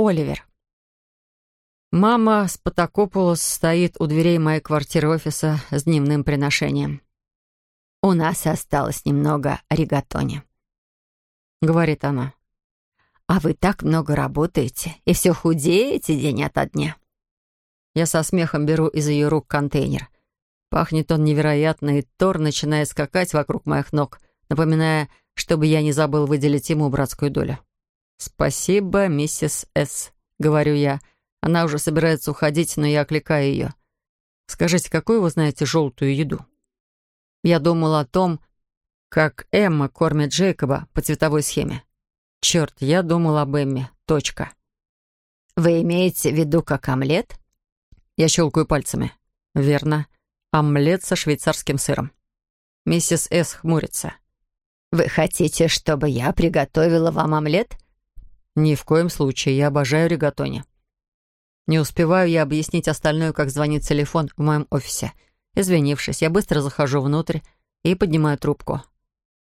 Оливер. Мама Спатакопулос стоит у дверей моей квартиры-офиса с дневным приношением. «У нас осталось немного ригатони», — говорит она. «А вы так много работаете и все худеете день ото дня». Я со смехом беру из ее рук контейнер. Пахнет он невероятно, и Тор начинает скакать вокруг моих ног, напоминая, чтобы я не забыл выделить ему братскую долю. «Спасибо, миссис С», — говорю я, — она уже собирается уходить, но я окликаю ее. «Скажите, какую вы знаете желтую еду?» Я думала о том, как Эмма кормит Джейкоба по цветовой схеме. Черт, я думала об Эмме. Точка. «Вы имеете в виду как омлет?» Я щелкаю пальцами. «Верно. Омлет со швейцарским сыром». Миссис С. хмурится. «Вы хотите, чтобы я приготовила вам омлет?» «Ни в коем случае. Я обожаю ригатони». Не успеваю я объяснить остальное, как звонит телефон в моем офисе. Извинившись, я быстро захожу внутрь и поднимаю трубку.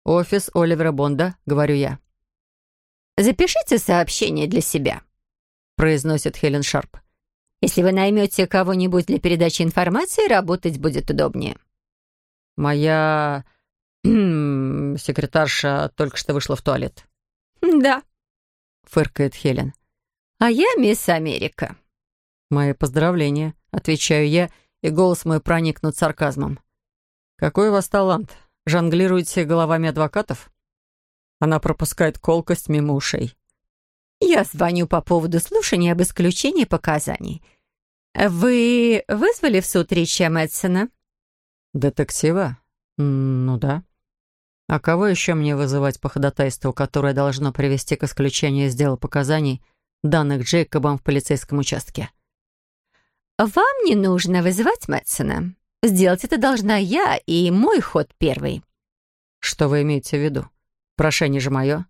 «Офис Оливера Бонда», — говорю я. «Запишите сообщение для себя», — произносит Хелен Шарп. «Если вы наймете кого-нибудь для передачи информации, работать будет удобнее». «Моя секретарша только что вышла в туалет». «Да», — фыркает Хелен. «А я мисс Америка». «Мои поздравления», — отвечаю я, и голос мой проникнут сарказмом. «Какой у вас талант? Жонглируете головами адвокатов?» Она пропускает колкость мимо ушей. «Я звоню по поводу слушания об исключении показаний. Вы вызвали в суд Рича Мэтсона?» «Детектива? Ну да. А кого еще мне вызывать по ходатайству, которое должно привести к исключению из дела показаний, данных Джейкобом в полицейском участке?» «Вам не нужно вызывать Мэтсона. Сделать это должна я, и мой ход первый». «Что вы имеете в виду? Прошение же мое».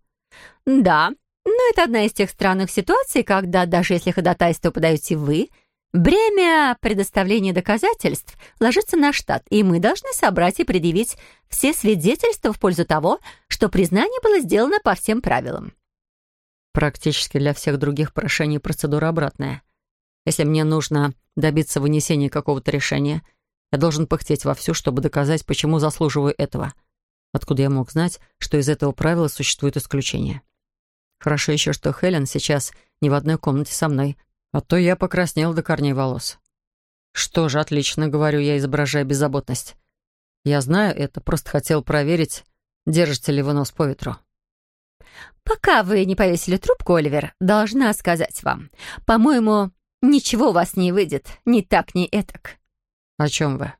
«Да, но это одна из тех странных ситуаций, когда даже если ходатайство подаете вы, бремя предоставления доказательств ложится на штат, и мы должны собрать и предъявить все свидетельства в пользу того, что признание было сделано по всем правилам». Практически для всех других прошений процедура обратная. Если мне нужно добиться вынесения какого-то решения, я должен пыхтеть вовсю, чтобы доказать, почему заслуживаю этого. Откуда я мог знать, что из этого правила существует исключение? Хорошо еще, что Хелен сейчас не в одной комнате со мной, а то я покраснел до корней волос. Что же, отлично, говорю я, изображая беззаботность. Я знаю это, просто хотел проверить, держите ли вы нос по ветру. «Пока вы не повесили трубку, Оливер, должна сказать вам. По-моему, Ничего у вас не выйдет, ни так, ни этак. О чем вы?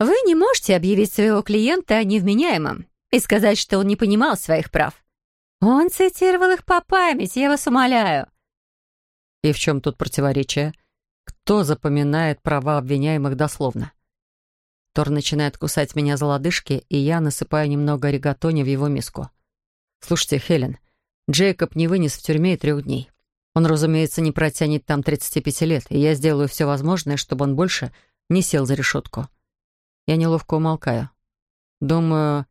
Вы не можете объявить своего клиента невменяемым и сказать, что он не понимал своих прав. Он цитировал их по памяти, я вас умоляю. И в чем тут противоречие? Кто запоминает права обвиняемых дословно? Тор начинает кусать меня за лодыжки, и я насыпаю немного ригатони в его миску. Слушайте, Хелен, Джейкоб не вынес в тюрьме и трех дней. Он, разумеется, не протянет там 35 лет, и я сделаю все возможное, чтобы он больше не сел за решетку. Я неловко умолкаю. Думаю,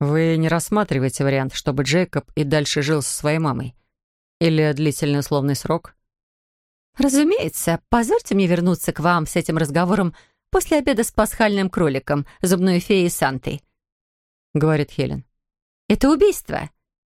вы не рассматриваете вариант, чтобы Джейкоб и дальше жил со своей мамой? Или длительный условный срок? Разумеется. Позвольте мне вернуться к вам с этим разговором после обеда с пасхальным кроликом, зубной феей Сантой. Говорит Хелен. Это убийство.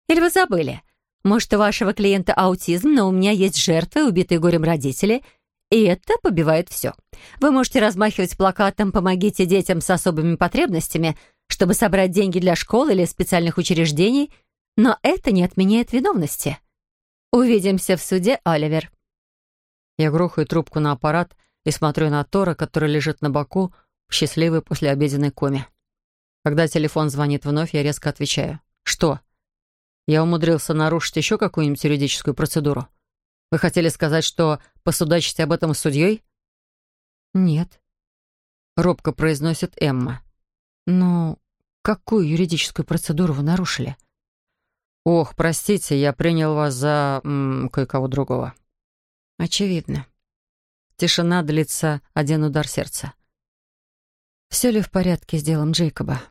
Или вы забыли? Может, у вашего клиента аутизм, но у меня есть жертвы, убитые горем родители, и это побивает все. Вы можете размахивать плакатом «Помогите детям с особыми потребностями», чтобы собрать деньги для школ или специальных учреждений, но это не отменяет виновности. Увидимся в суде, Оливер. Я грохаю трубку на аппарат и смотрю на Тора, который лежит на боку в счастливой послеобеденной коме. Когда телефон звонит вновь, я резко отвечаю. «Что?» Я умудрился нарушить еще какую-нибудь юридическую процедуру? Вы хотели сказать, что посудачите об этом с судьей? Нет. Робко произносит Эмма. Ну, какую юридическую процедуру вы нарушили? Ох, простите, я принял вас за кое-кого другого. Очевидно. Тишина длится один удар сердца. Все ли в порядке с делом Джейкоба?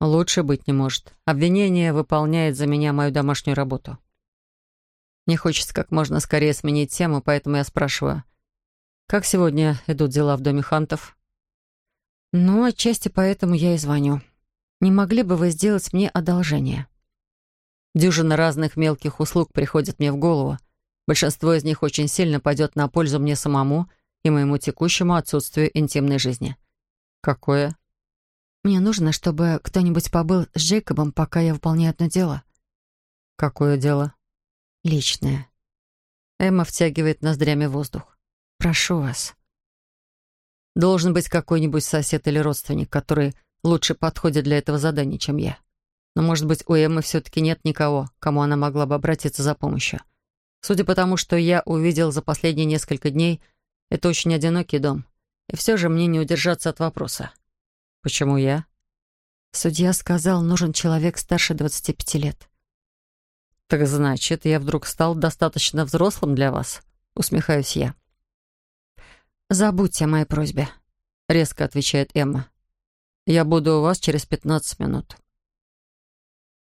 Лучше быть не может. Обвинение выполняет за меня мою домашнюю работу. Мне хочется как можно скорее сменить тему, поэтому я спрашиваю. Как сегодня идут дела в доме Хантов? Ну, отчасти поэтому я и звоню. Не могли бы вы сделать мне одолжение? Дюжина разных мелких услуг приходит мне в голову. Большинство из них очень сильно пойдет на пользу мне самому и моему текущему отсутствию интимной жизни. Какое? Мне нужно, чтобы кто-нибудь побыл с Джейкобом, пока я выполняю одно дело. Какое дело? Личное. Эмма втягивает ноздрями воздух. Прошу вас. Должен быть какой-нибудь сосед или родственник, который лучше подходит для этого задания, чем я. Но, может быть, у Эммы все-таки нет никого, кому она могла бы обратиться за помощью. Судя по тому, что я увидел за последние несколько дней, это очень одинокий дом. И все же мне не удержаться от вопроса. Почему я? Судья сказал, нужен человек старше 25 лет. Так значит, я вдруг стал достаточно взрослым для вас? Усмехаюсь я. «Забудьте о моей просьбе», — резко отвечает Эмма. «Я буду у вас через 15 минут».